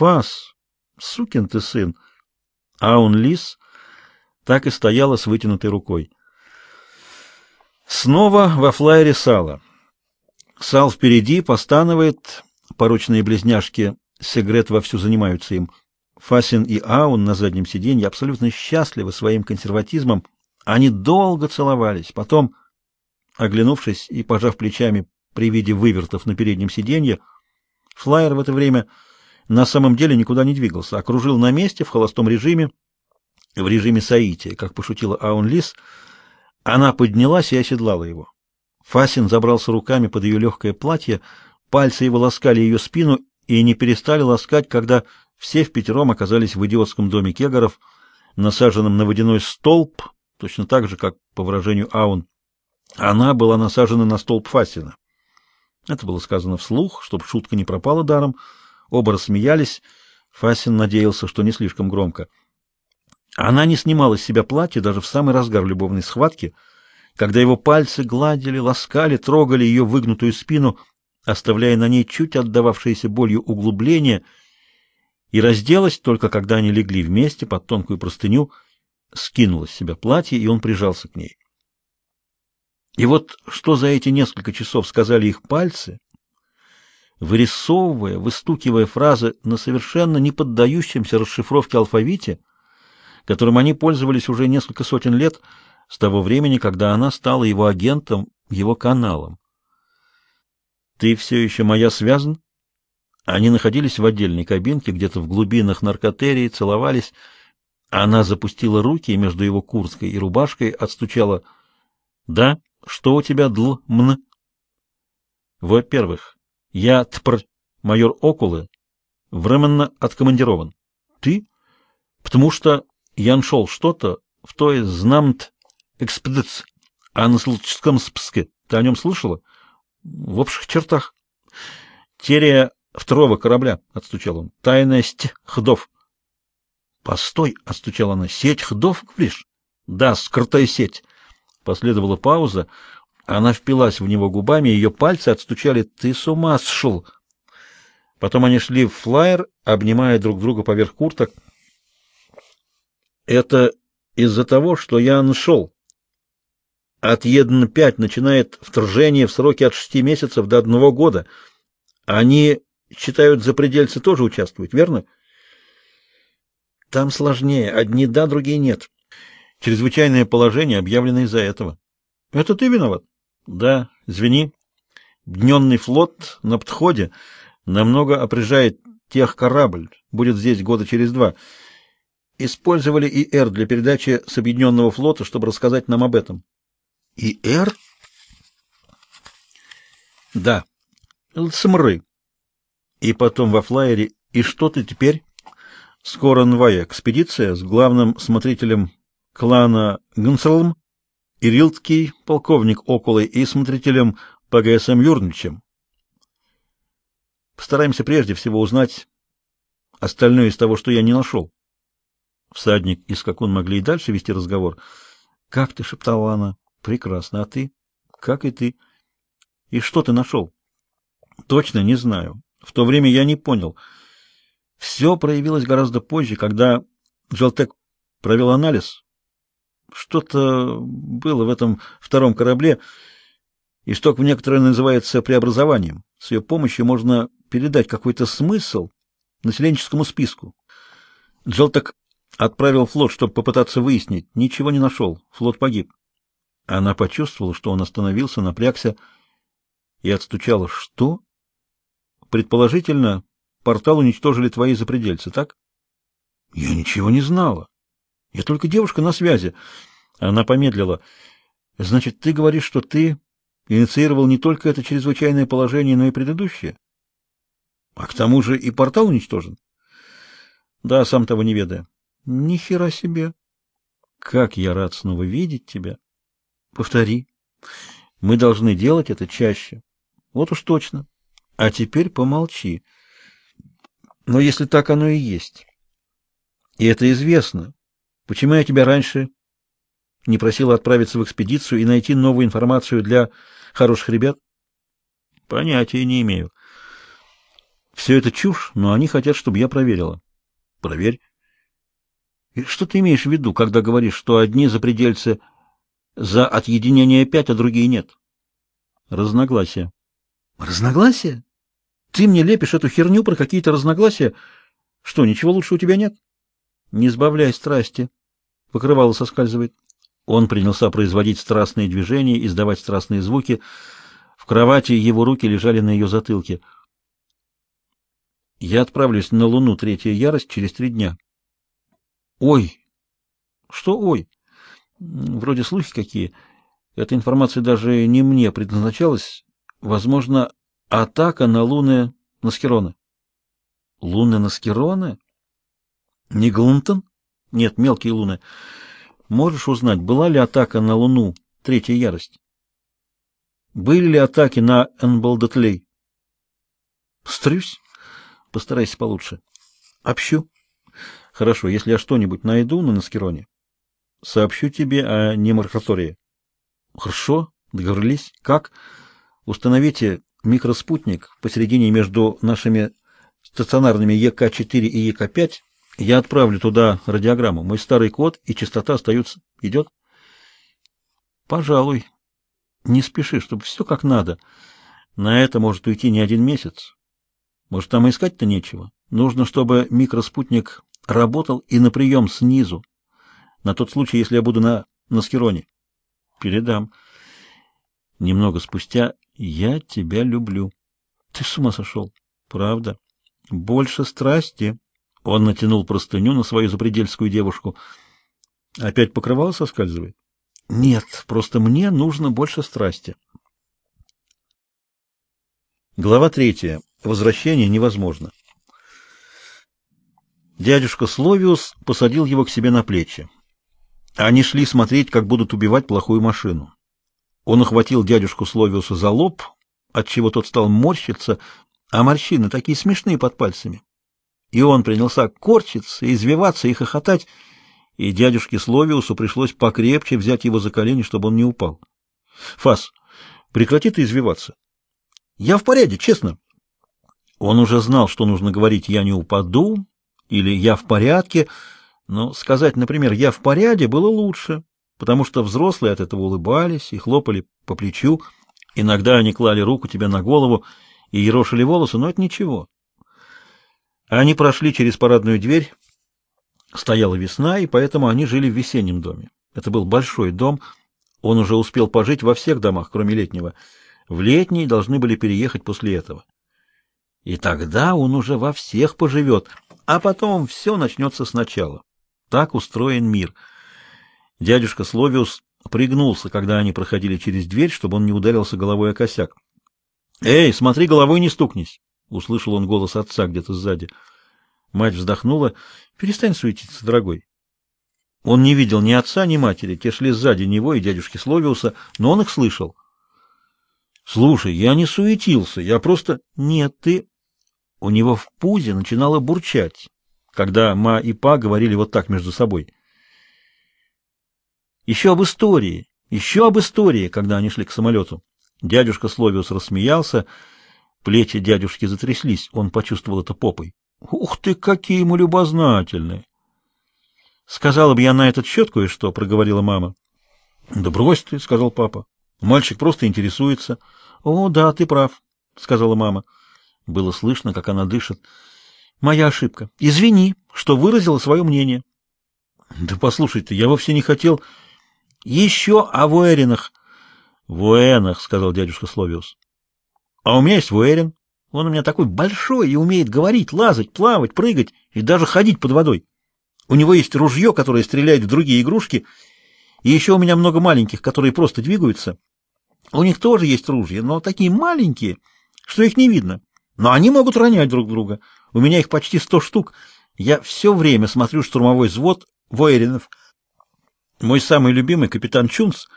Фас, сукин ты сын. Аун Лис так и стояла с вытянутой рукой. Снова во флайере Сала. Сал впереди постанывает, порочные близняшки Сегрет вовсю занимаются им. Фасин и Аун на заднем сиденье абсолютно счастливы своим консерватизмом. Они долго целовались. Потом, оглянувшись и пожав плечами при виде вывертов на переднем сиденье, флайер в это время на самом деле никуда не двигался, окружил на месте в холостом режиме, в режиме соития, как пошутила Аун Лис. Она поднялась и оседлала его. Фасин забрался руками под ее легкое платье, пальцы его ласкали ее спину и не перестали ласкать, когда все в пятером оказались в идиотском доме Кегаров, насаженном на водяной столб, точно так же, как, по выражению Аун, она была насажена на столб Фасина. Это было сказано вслух, чтобы шутка не пропала даром. Оба рассмеялись. Фасин надеялся, что не слишком громко. Она не снимала с себя платье даже в самый разгар любовной схватки, когда его пальцы гладили, ласкали, трогали ее выгнутую спину, оставляя на ней чуть отдававшееся болью углубление — и разделась только когда они легли вместе под тонкую простыню, скинула с себя платье, и он прижался к ней. И вот что за эти несколько часов сказали их пальцы, вырисовывая, выстукивая фразы на совершенно не поддающемся расшифровке алфавите, которым они пользовались уже несколько сотен лет с того времени, когда она стала его агентом, его каналом. «Ты все еще моя связан?» Они находились в отдельной кабинке, где-то в глубинах наркотерии, целовались. Она запустила руки между его курткой и рубашкой, отстучала. «Да? Что у тебя, дл, мн?» «Во-первых, я тпр, майор Окулы, временно откомандирован. Ты? Потому что я нашел что-то в той знамт экспедиц, а на Случском списке. Ты о нем слышала? В общих чертах. Терия второго корабля, — отстучал он. — Тайная сеть ходов. — Постой, — отстучала она. — Сеть ходов, говоришь? — Да, скрытая сеть. Последовала пауза. Она впилась в него губами, ее пальцы отстучали. — Ты с ума сшел! Потом они шли в флайер, обнимая друг друга поверх курток. — Это из-за того, что я нашел. От ЕДН-5 начинает вторжение в сроки от шести месяцев до одного года. Они Считают, запредельцы тоже участвуют, верно? Там сложнее. Одни да, другие нет. Чрезвычайное положение объявлено из-за этого. Это ты виноват? Да, извини. Дненный флот на подходе намного опряжает тех корабль. Будет здесь года через два. Использовали ИР для передачи с объединенного флота, чтобы рассказать нам об этом. ИР? Да. ЛСМРы. И потом во флайере «И что ты теперь?» Скоро новая экспедиция с главным смотрителем клана Гунсалом, Ирилтский полковник Околой и смотрителем ПГСМ Юрничем. Постараемся прежде всего узнать остальное из того, что я не нашел. Всадник и скакун могли и дальше вести разговор. «Как ты?» — шептала она. «Прекрасно. А ты?» «Как и ты?» «И что ты нашел?» «Точно не знаю. В то время я не понял. Все проявилось гораздо позже, когда Джелтек провел анализ. Что-то было в этом втором корабле. Исток в некоторое называется преобразованием. С ее помощью можно передать какой-то смысл населенческому списку. Джелтек отправил флот, чтобы попытаться выяснить. Ничего не нашел. Флот погиб. Она почувствовала, что он остановился, напрягся и отстучала. «Что?» Предположительно, портал уничтожили твои запредельцы, так? Я ничего не знала. Я только девушка на связи. Она помедлила. Значит, ты говоришь, что ты инициировал не только это чрезвычайное положение, но и предыдущее? А к тому же и портал уничтожен? Да, сам того не ведая. Ни хера себе. Как я рад снова видеть тебя. Повтори. Мы должны делать это чаще. Вот уж точно. А теперь помолчи. Но если так оно и есть, и это известно, почему я тебя раньше не просила отправиться в экспедицию и найти новую информацию для хороших ребят? Понятия не имею. Все это чушь, но они хотят, чтобы я проверила. Проверь. И что ты имеешь в виду, когда говоришь, что одни запредельцы за отъединение пять, а другие нет? Разногласия. Разногласия? Ты мне лепишь эту херню про какие-то разногласия? Что, ничего лучше у тебя нет? Не сбавляй страсти. Покрывало соскальзывает. Он принялся производить страстные движения, издавать страстные звуки. В кровати его руки лежали на ее затылке. Я отправлюсь на Луну, третья ярость, через три дня. Ой! Что ой? Вроде слухи какие. Эта информация даже не мне предназначалась. Возможно, атака на луны Наскерона. Луны Наскерона? Не Глунтон? Нет, мелкие луны. Можешь узнать, была ли атака на Луну, третья ярость? Были ли атаки на Энбалдатлей? Стрюсь. Постарайся получше. Общу. Хорошо, если я что-нибудь найду на Наскероне, сообщу тебе о немаркатории. Хорошо, договорились. Как? Установите микроспутник посередине между нашими стационарными ЕК-4 и ЕК-5. Я отправлю туда радиограмму. Мой старый код и частота остаются. Идет? Пожалуй. Не спеши, чтобы все как надо. На это может уйти не один месяц. Может, там искать-то нечего. Нужно, чтобы микроспутник работал и на прием снизу. На тот случай, если я буду на Наскероне. Передам. Немного спустя я тебя люблю. Ты с ума сошел? Правда? Больше страсти. Он натянул простыню на свою запредельскую девушку. Опять покрывало соскальзывает? Нет, просто мне нужно больше страсти. Глава третья. Возвращение невозможно. Дядюшка Словиус посадил его к себе на плечи. Они шли смотреть, как будут убивать плохую машину. Он охватил дядюшку Словиуса за лоб, отчего тот стал морщиться, а морщины такие смешные под пальцами. И он принялся корчиться, извиваться и хохотать, и дядюшке Словиусу пришлось покрепче взять его за колени, чтобы он не упал. Фас, прекрати ты извиваться. Я в порядке, честно. Он уже знал, что нужно говорить «я не упаду» или «я в порядке», но сказать, например, «я в порядке» было лучше, потому что взрослые от этого улыбались и хлопали по плечу. Иногда они клали руку тебе на голову и ерошили волосы, но это ничего. Они прошли через парадную дверь. Стояла весна, и поэтому они жили в весеннем доме. Это был большой дом. Он уже успел пожить во всех домах, кроме летнего. В летний должны были переехать после этого. И тогда он уже во всех поживет, а потом все начнется сначала. Так устроен мир. Дядюшка Словиус пригнулся, когда они проходили через дверь, чтобы он не ударился головой о косяк. «Эй, смотри, головой не стукнись!» — услышал он голос отца где-то сзади. Мать вздохнула. «Перестань суетиться, дорогой». Он не видел ни отца, ни матери, те шли сзади него и дядюшки Словиуса, но он их слышал. «Слушай, я не суетился, я просто...» «Нет, ты...» У него в пузе начинало бурчать, когда Ма и Па говорили вот так между собой. Еще об истории, еще об истории, когда они шли к самолету. Дядюшка Словиус рассмеялся, плечи дядюшки затряслись, он почувствовал это попой. «Ух ты, какие мы любознательные!» «Сказала бы я на этот счет кое-что», — проговорила мама. «Да брось ты», — сказал папа. «Мальчик просто интересуется». «О, да, ты прав», — сказала мама. Было слышно, как она дышит. Моя ошибка. Извини, что выразила свое мнение. Да послушай ты, я вовсе не хотел... Еще о Вуэринах. Вуэнах, сказал дядюшка Словиус. А у меня есть Вуэрин. Он у меня такой большой и умеет говорить, лазать, плавать, прыгать и даже ходить под водой. У него есть ружье, которое стреляет в другие игрушки, и еще у меня много маленьких, которые просто двигаются. У них тоже есть ружья, но такие маленькие, что их не видно. Но они могут ронять друг друга. У меня их почти сто штук. Я все время смотрю штурмовой взвод воеринов. Мой самый любимый капитан Чунс,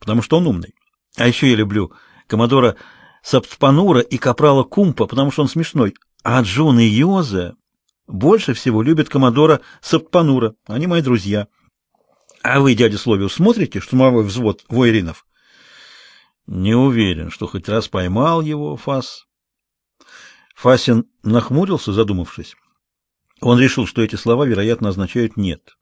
потому что он умный. А еще я люблю коммодора Саптпанура и капрала Кумпа, потому что он смешной. А Джун и Йоза больше всего любят коммодора Саптпанура. Они мои друзья. А вы, дядя Словиу, смотрите штурмовой взвод воеринов? Не уверен, что хоть раз поймал его, Фас. Фасин нахмурился, задумавшись. Он решил, что эти слова, вероятно, означают «нет».